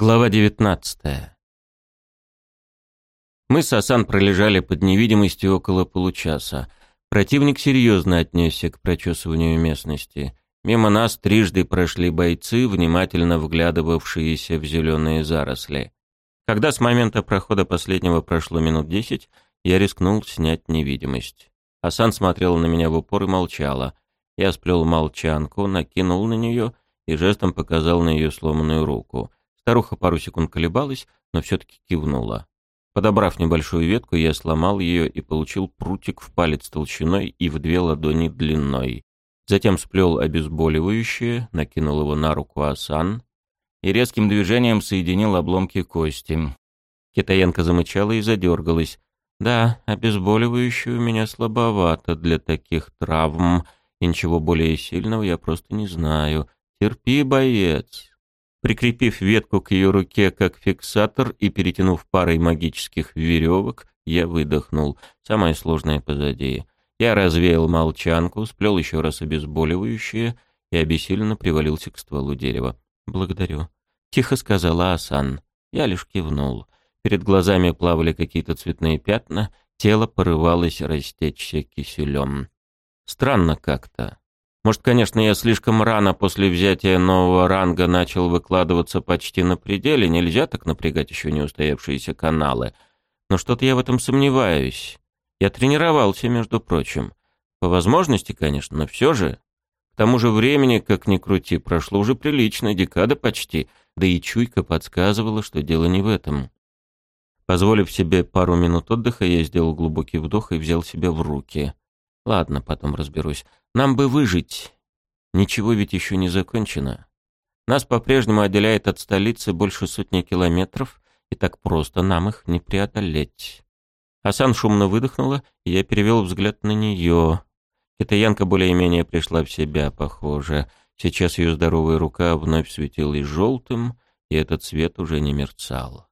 Глава 19. Мы с Асан пролежали под невидимостью около получаса. Противник серьезно отнесся к прочесыванию местности. Мимо нас трижды прошли бойцы, внимательно вглядывавшиеся в зеленые заросли. Когда с момента прохода последнего прошло минут десять, я рискнул снять невидимость. Асан смотрела на меня в упор и молчала. Я сплел молчанку, накинул на нее и жестом показал на ее сломанную руку — Старуха пару секунд колебалась, но все-таки кивнула. Подобрав небольшую ветку, я сломал ее и получил прутик в палец толщиной и в две ладони длиной. Затем сплел обезболивающее, накинул его на руку Асан и резким движением соединил обломки кости. Китаянка замычала и задергалась. «Да, обезболивающее у меня слабовато для таких травм, и ничего более сильного я просто не знаю. Терпи, боец!» Прикрепив ветку к ее руке как фиксатор и перетянув парой магических веревок, я выдохнул. Самое сложное позади. Я развеял молчанку, сплел еще раз обезболивающее и обессиленно привалился к стволу дерева. «Благодарю», — тихо сказала Асан. Я лишь кивнул. Перед глазами плавали какие-то цветные пятна, тело порывалось растечься киселем. Странно как-то. Может, конечно, я слишком рано после взятия нового ранга начал выкладываться почти на пределе, нельзя так напрягать еще не устоявшиеся каналы. Но что-то я в этом сомневаюсь. Я тренировался, между прочим. По возможности, конечно, но все же. К тому же времени, как ни крути, прошло уже прилично, декада почти, да и чуйка подсказывала, что дело не в этом. Позволив себе пару минут отдыха, я сделал глубокий вдох и взял себя в руки. Ладно, потом разберусь. Нам бы выжить. Ничего ведь еще не закончено. Нас по-прежнему отделяет от столицы больше сотни километров, и так просто нам их не преодолеть. Асан шумно выдохнула, и я перевел взгляд на нее. Китаянка более-менее пришла в себя, похоже. Сейчас ее здоровая рука вновь светилась желтым, и этот цвет уже не мерцал.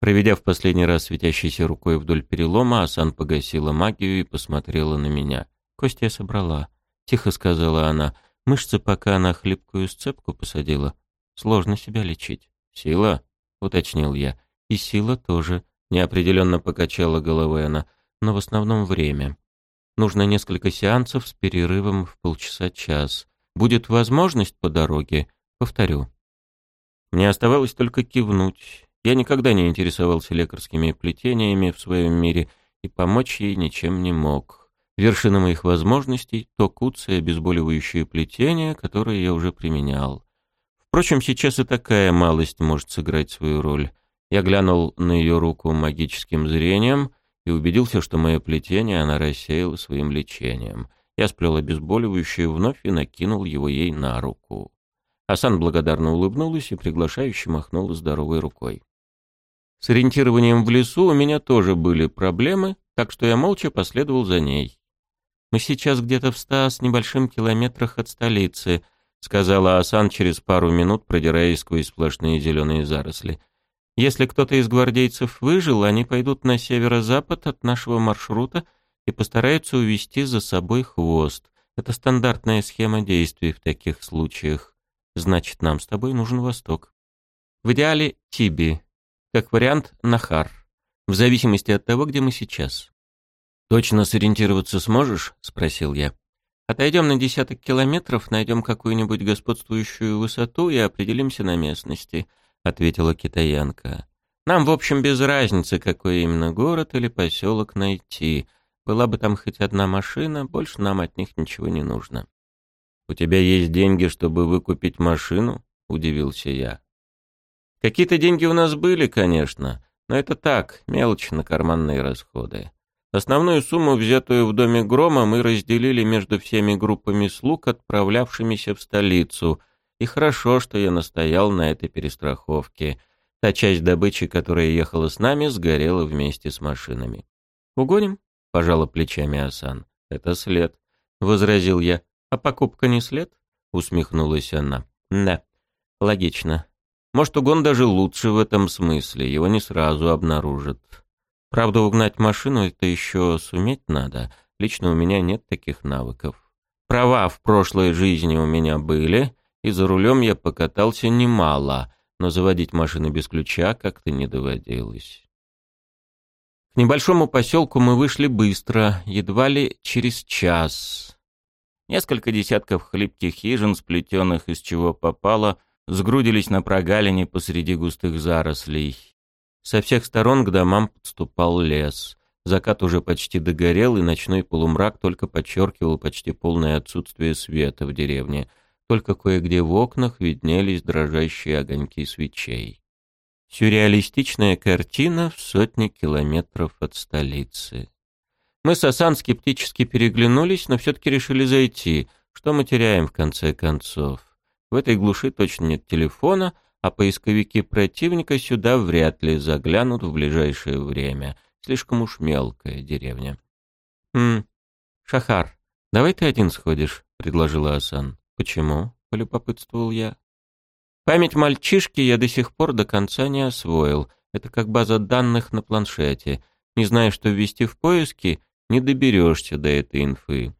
Проведя в последний раз светящейся рукой вдоль перелома, Асан погасила магию и посмотрела на меня. Кости я собрала. — тихо сказала она. «Мышцы пока на хлипкую сцепку посадила. Сложно себя лечить». «Сила?» — уточнил я. «И сила тоже», — неопределенно покачала головой она. «Но в основном время. Нужно несколько сеансов с перерывом в полчаса-час. Будет возможность по дороге? Повторю». Мне оставалось только кивнуть. Я никогда не интересовался лекарскими плетениями в своем мире и помочь ей ничем не мог. Вершина моих возможностей — то куцое обезболивающее плетение, которое я уже применял. Впрочем, сейчас и такая малость может сыграть свою роль. Я глянул на ее руку магическим зрением и убедился, что мое плетение она рассеяла своим лечением. Я сплел обезболивающее вновь и накинул его ей на руку. Асан благодарно улыбнулась и приглашающе махнула здоровой рукой. С ориентированием в лесу у меня тоже были проблемы, так что я молча последовал за ней. Мы сейчас где-то в ста с небольшим километрах от столицы», сказала Асан через пару минут, продираясь сквозь сплошные зеленые заросли. «Если кто-то из гвардейцев выжил, они пойдут на северо-запад от нашего маршрута и постараются увести за собой хвост. Это стандартная схема действий в таких случаях. Значит, нам с тобой нужен восток. В идеале Тиби. Как вариант Нахар. В зависимости от того, где мы сейчас. «Точно сориентироваться сможешь?» — спросил я. «Отойдем на десяток километров, найдем какую-нибудь господствующую высоту и определимся на местности», — ответила китаянка. «Нам, в общем, без разницы, какой именно город или поселок найти. Была бы там хоть одна машина, больше нам от них ничего не нужно». «У тебя есть деньги, чтобы выкупить машину?» — удивился я. «Какие-то деньги у нас были, конечно, но это так, мелочь на карманные расходы. Основную сумму, взятую в доме Грома, мы разделили между всеми группами слуг, отправлявшимися в столицу. И хорошо, что я настоял на этой перестраховке. Та часть добычи, которая ехала с нами, сгорела вместе с машинами. «Угоним?» — пожала плечами Асан. «Это след», — возразил я. «А покупка не след?» — усмехнулась она. «Да, логично. Может, угон даже лучше в этом смысле, его не сразу обнаружат». Правда, угнать машину это еще суметь надо. Лично у меня нет таких навыков. Права в прошлой жизни у меня были, и за рулем я покатался немало, но заводить машины без ключа как-то не доводилось. К небольшому поселку мы вышли быстро, едва ли через час. Несколько десятков хлипких хижин, сплетенных из чего попало, сгрудились на прогалине посреди густых зарослей. Со всех сторон к домам подступал лес. Закат уже почти догорел, и ночной полумрак только подчеркивал почти полное отсутствие света в деревне. Только кое-где в окнах виднелись дрожащие огоньки свечей. Сюрреалистичная картина в сотни километров от столицы. Мы с Асан скептически переглянулись, но все-таки решили зайти. Что мы теряем в конце концов? В этой глуши точно нет телефона, а поисковики противника сюда вряд ли заглянут в ближайшее время. Слишком уж мелкая деревня. «Хм, Шахар, давай ты один сходишь», — предложила Асан. «Почему?» — полюбопытствовал я. Память мальчишки я до сих пор до конца не освоил. Это как база данных на планшете. Не зная, что ввести в поиски, не доберешься до этой инфы.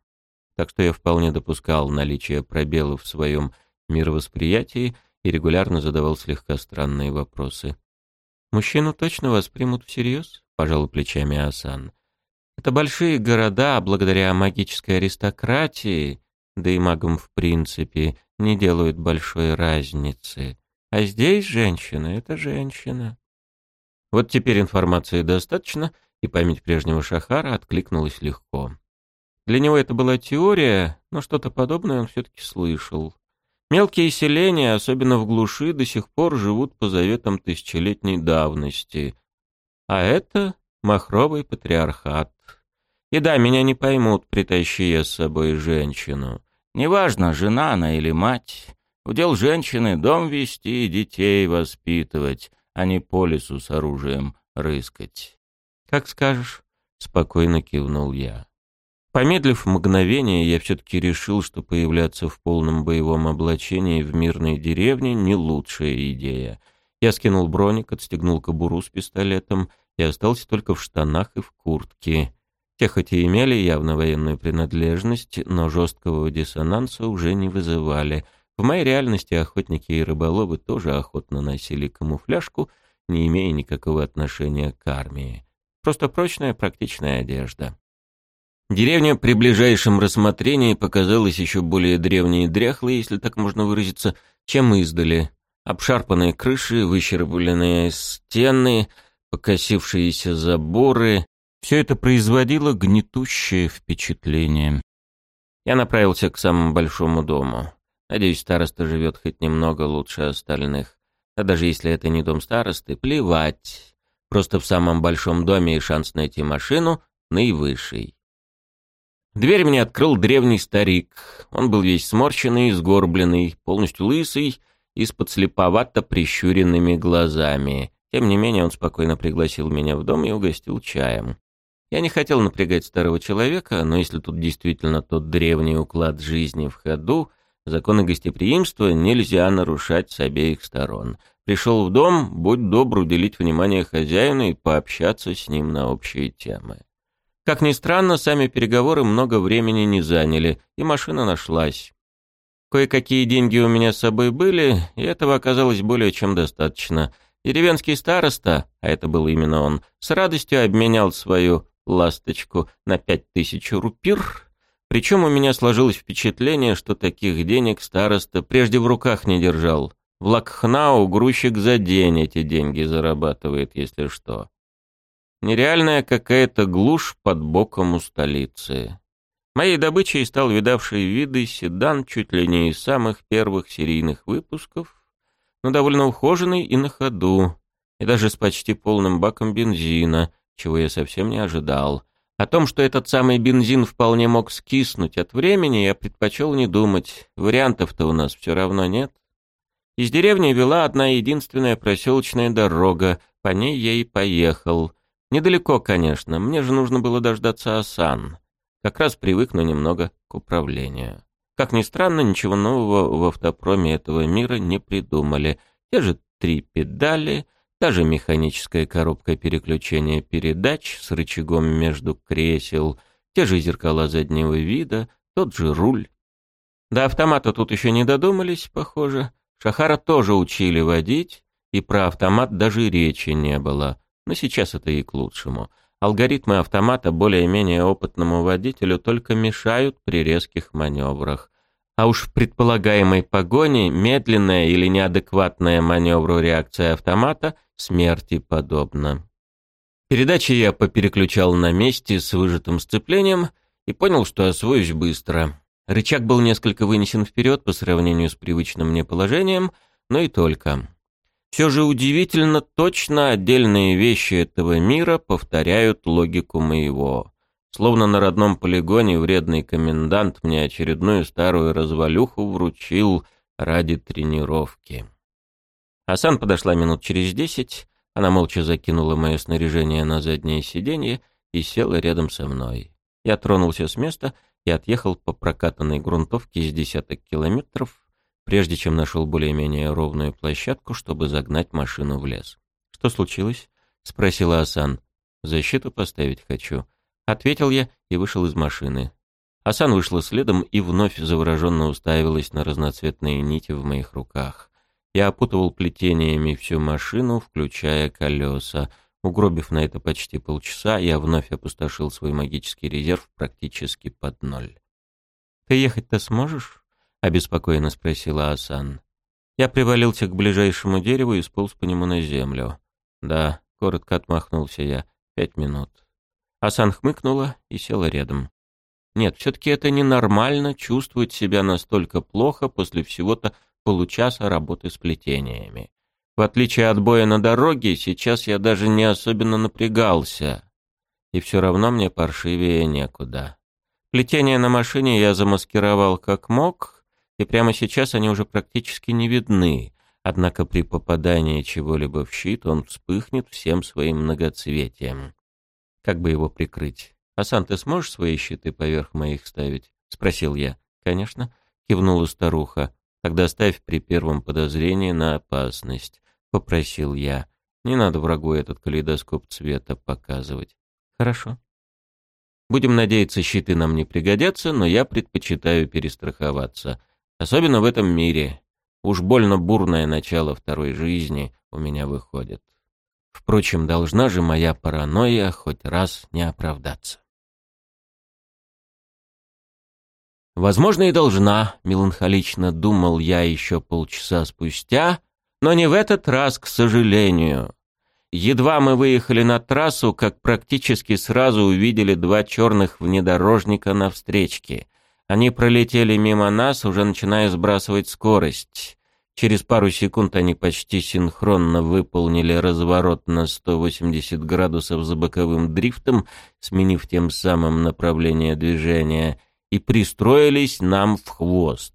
Так что я вполне допускал наличие пробелов в своем мировосприятии и регулярно задавал слегка странные вопросы. «Мужчину точно воспримут всерьез?» — пожал плечами Асан. «Это большие города, благодаря магической аристократии, да и магам в принципе, не делают большой разницы. А здесь женщина — это женщина. Вот теперь информации достаточно, и память прежнего Шахара откликнулась легко. Для него это была теория, но что-то подобное он все-таки слышал. Мелкие селения, особенно в глуши, до сих пор живут по заветам тысячелетней давности. А это махровый патриархат. И да, меня не поймут, притащи я с собой женщину. Неважно, жена она или мать. Удел женщины — дом вести и детей воспитывать, а не по лесу с оружием рыскать. «Как скажешь», — спокойно кивнул я. Помедлив мгновение, я все-таки решил, что появляться в полном боевом облачении в мирной деревне — не лучшая идея. Я скинул броник, отстегнул кобуру с пистолетом и остался только в штанах и в куртке. Те хоть и имели явно военную принадлежность, но жесткого диссонанса уже не вызывали. В моей реальности охотники и рыболовы тоже охотно носили камуфляжку, не имея никакого отношения к армии. Просто прочная практичная одежда. Деревня при ближайшем рассмотрении показалась еще более древней и дряхлой, если так можно выразиться, чем издали. Обшарпанные крыши, выщербленные стены, покосившиеся заборы, все это производило гнетущее впечатление. Я направился к самому большому дому. Надеюсь, староста живет хоть немного лучше остальных. А даже если это не дом старосты, плевать. Просто в самом большом доме и шанс найти машину наивысший. Дверь мне открыл древний старик. Он был весь сморщенный, сгорбленный, полностью лысый и с подслеповато прищуренными глазами. Тем не менее, он спокойно пригласил меня в дом и угостил чаем. Я не хотел напрягать старого человека, но если тут действительно тот древний уклад жизни в ходу, законы гостеприимства нельзя нарушать с обеих сторон. Пришел в дом, будь добр уделить внимание хозяину и пообщаться с ним на общие темы. Как ни странно, сами переговоры много времени не заняли, и машина нашлась. Кое-какие деньги у меня с собой были, и этого оказалось более чем достаточно. Деревенский староста, а это был именно он, с радостью обменял свою ласточку на пять тысяч рупир, причем у меня сложилось впечатление, что таких денег староста прежде в руках не держал. В Лакхнау грузчик за день эти деньги зарабатывает, если что. Нереальная какая-то глушь под боком у столицы. Моей добычей стал видавший виды седан чуть ли не из самых первых серийных выпусков, но довольно ухоженный и на ходу, и даже с почти полным баком бензина, чего я совсем не ожидал. О том, что этот самый бензин вполне мог скиснуть от времени, я предпочел не думать. Вариантов-то у нас все равно нет. Из деревни вела одна единственная проселочная дорога, по ней я и поехал. Недалеко, конечно, мне же нужно было дождаться Асан. Как раз привыкну немного к управлению. Как ни странно, ничего нового в автопроме этого мира не придумали. Те же три педали — Та же механическая коробка переключения передач с рычагом между кресел, те же зеркала заднего вида, тот же руль. До автомата тут еще не додумались, похоже. Шахара тоже учили водить, и про автомат даже речи не было. Но сейчас это и к лучшему. Алгоритмы автомата более-менее опытному водителю только мешают при резких маневрах. А уж в предполагаемой погоне медленная или неадекватная маневру реакция автомата смерти подобна. Передачи я попереключал на месте с выжатым сцеплением и понял, что освоюсь быстро. Рычаг был несколько вынесен вперед по сравнению с привычным мне положением, но и только. Все же удивительно точно отдельные вещи этого мира повторяют логику моего. Словно на родном полигоне вредный комендант мне очередную старую развалюху вручил ради тренировки. Асан подошла минут через десять, она молча закинула мое снаряжение на заднее сиденье и села рядом со мной. Я тронулся с места и отъехал по прокатанной грунтовке из десяток километров, прежде чем нашел более-менее ровную площадку, чтобы загнать машину в лес. «Что случилось?» — спросила Асан. «Защиту поставить хочу», — ответил я и вышел из машины. Асан вышла следом и вновь завороженно уставилась на разноцветные нити в моих руках. Я опутывал плетениями всю машину, включая колеса. Угробив на это почти полчаса, я вновь опустошил свой магический резерв практически под ноль. «Ты ехать-то сможешь?» — обеспокоенно спросила Асан. Я привалился к ближайшему дереву и сполз по нему на землю. «Да», — коротко отмахнулся я, — «пять минут». Асан хмыкнула и села рядом. «Нет, все-таки это ненормально чувствовать себя настолько плохо после всего-то получаса работы с плетениями. В отличие от боя на дороге, сейчас я даже не особенно напрягался. И все равно мне паршивее некуда. Плетения на машине я замаскировал как мог, и прямо сейчас они уже практически не видны. Однако при попадании чего-либо в щит он вспыхнет всем своим многоцветием. Как бы его прикрыть? «Асан, ты сможешь свои щиты поверх моих ставить?» — спросил я. «Конечно», — кивнула старуха. Тогда ставь при первом подозрении на опасность, попросил я. Не надо врагу этот калейдоскоп цвета показывать. Хорошо. Будем надеяться, щиты нам не пригодятся, но я предпочитаю перестраховаться. Особенно в этом мире. Уж больно бурное начало второй жизни у меня выходит. Впрочем, должна же моя паранойя хоть раз не оправдаться. Возможно, и должна, меланхолично думал я еще полчаса спустя, но не в этот раз, к сожалению. Едва мы выехали на трассу, как практически сразу увидели два черных внедорожника на встречке. Они пролетели мимо нас, уже начиная сбрасывать скорость. Через пару секунд они почти синхронно выполнили разворот на 180 градусов за боковым дрифтом, сменив тем самым направление движения — и пристроились нам в хвост.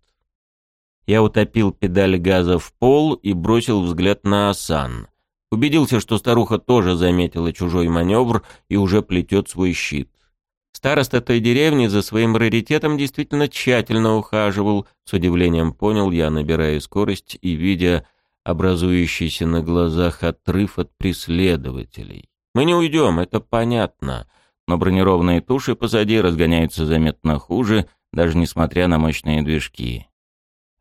Я утопил педаль газа в пол и бросил взгляд на Асан. Убедился, что старуха тоже заметила чужой маневр и уже плетет свой щит. Староста той деревни за своим раритетом действительно тщательно ухаживал, с удивлением понял я, набирая скорость и видя образующийся на глазах отрыв от преследователей. Мы не уйдем, это понятно но бронированные туши позади разгоняются заметно хуже, даже несмотря на мощные движки.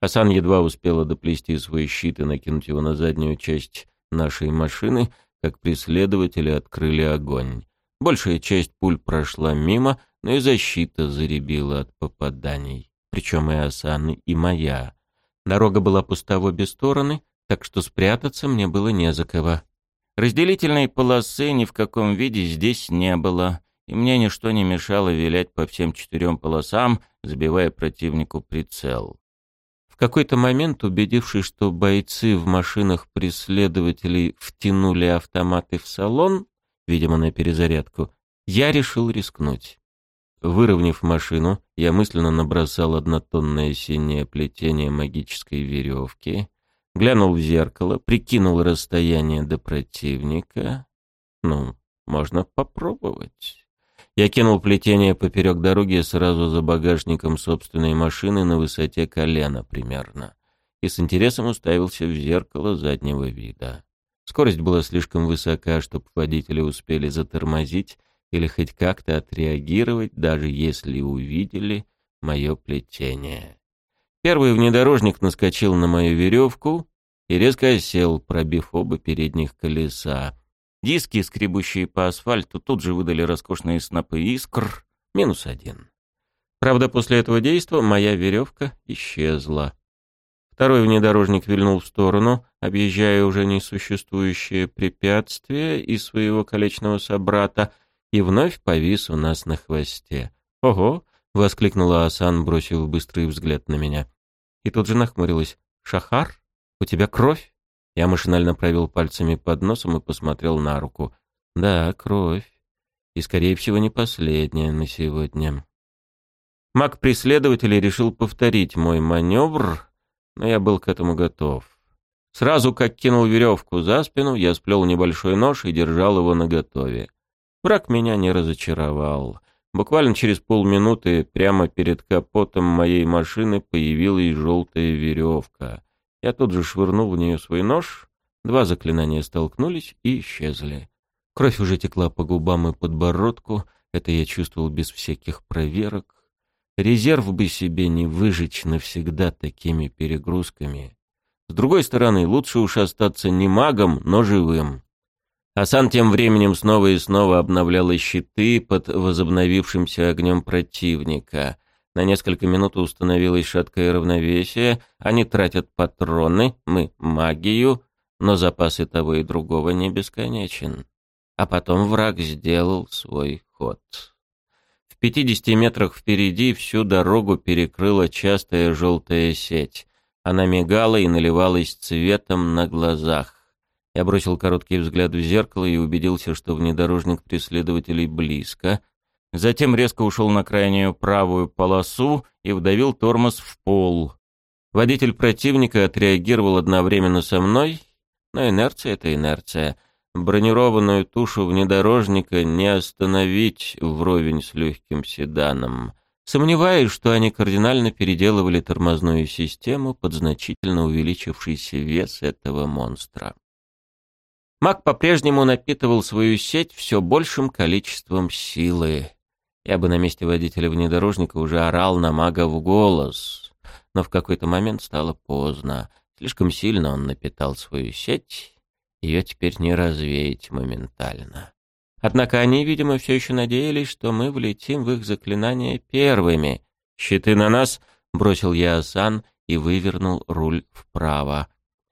Асан едва успела доплести свой щит и накинуть его на заднюю часть нашей машины, как преследователи открыли огонь. Большая часть пуль прошла мимо, но и защита заребила от попаданий. Причем и Асан, и моя. Дорога была пуста в обе стороны, так что спрятаться мне было не за кого. Разделительной полосы ни в каком виде здесь не было и мне ничто не мешало вилять по всем четырем полосам, забивая противнику прицел. В какой-то момент, убедившись, что бойцы в машинах преследователей втянули автоматы в салон, видимо, на перезарядку, я решил рискнуть. Выровняв машину, я мысленно набросал однотонное синее плетение магической веревки, глянул в зеркало, прикинул расстояние до противника. Ну, можно попробовать. Я кинул плетение поперек дороги сразу за багажником собственной машины на высоте колена примерно. И с интересом уставился в зеркало заднего вида. Скорость была слишком высока, чтобы водители успели затормозить или хоть как-то отреагировать, даже если увидели мое плетение. Первый внедорожник наскочил на мою веревку, и резко осел, пробив оба передних колеса. Диски, скребущие по асфальту, тут же выдали роскошные снопы искр. Минус один. Правда, после этого действа моя веревка исчезла. Второй внедорожник вильнул в сторону, объезжая уже несуществующее препятствие и своего колечного собрата, и вновь повис у нас на хвосте. «Ого!» — воскликнула Асан, бросив быстрый взгляд на меня. И тут же нахмурилась. «Шахар? У тебя кровь?» Я машинально провел пальцами под носом и посмотрел на руку. «Да, кровь. И, скорее всего, не последняя на сегодня». Маг преследователей решил повторить мой маневр, но я был к этому готов. Сразу как кинул веревку за спину, я сплел небольшой нож и держал его наготове. Враг меня не разочаровал. Буквально через полминуты прямо перед капотом моей машины появилась желтая веревка. Я тут же швырнул в нее свой нож, два заклинания столкнулись и исчезли. Кровь уже текла по губам и подбородку, это я чувствовал без всяких проверок. Резерв бы себе не выжечь навсегда такими перегрузками. С другой стороны, лучше уж остаться не магом, но живым. Асан тем временем снова и снова обновляла щиты под возобновившимся огнем противника. На несколько минут установилось шаткое равновесие. Они тратят патроны, мы — магию, но запасы того и другого не бесконечен. А потом враг сделал свой ход. В пятидесяти метрах впереди всю дорогу перекрыла частая желтая сеть. Она мигала и наливалась цветом на глазах. Я бросил короткий взгляд в зеркало и убедился, что внедорожник преследователей близко — Затем резко ушел на крайнюю правую полосу и вдавил тормоз в пол. Водитель противника отреагировал одновременно со мной, но инерция — это инерция. Бронированную тушу внедорожника не остановить вровень с легким седаном. Сомневаюсь, что они кардинально переделывали тормозную систему под значительно увеличившийся вес этого монстра. Маг по-прежнему напитывал свою сеть все большим количеством силы. Я бы на месте водителя внедорожника уже орал на мага в голос. Но в какой-то момент стало поздно. Слишком сильно он напитал свою сеть. Ее теперь не развеять моментально. Однако они, видимо, все еще надеялись, что мы влетим в их заклинание первыми. «Щиты на нас!» — бросил я Асан и вывернул руль вправо.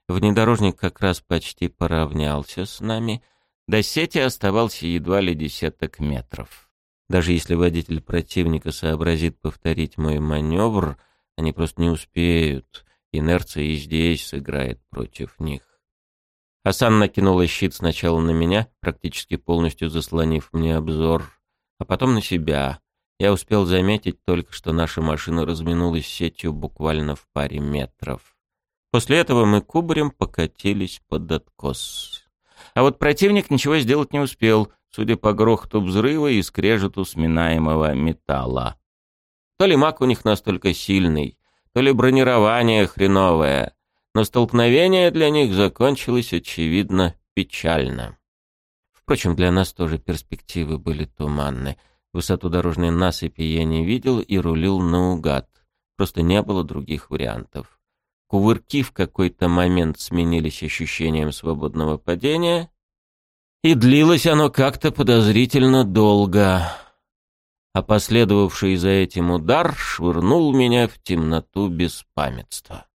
Внедорожник как раз почти поравнялся с нами. До сети оставался едва ли десяток метров. Даже если водитель противника сообразит повторить мой маневр, они просто не успеют. Инерция и здесь сыграет против них. Асан накинула щит сначала на меня, практически полностью заслонив мне обзор, а потом на себя. Я успел заметить только, что наша машина разминулась сетью буквально в паре метров. После этого мы кубарем покатились под откос. А вот противник ничего сделать не успел — судя по грохоту взрыва и скрежету сминаемого металла. То ли маг у них настолько сильный, то ли бронирование хреновое, но столкновение для них закончилось, очевидно, печально. Впрочем, для нас тоже перспективы были туманны. Высоту дорожной насыпи я не видел и рулил наугад. Просто не было других вариантов. Кувырки в какой-то момент сменились ощущением свободного падения, и длилось оно как-то подозрительно долго. А последовавший за этим удар швырнул меня в темноту беспамятства.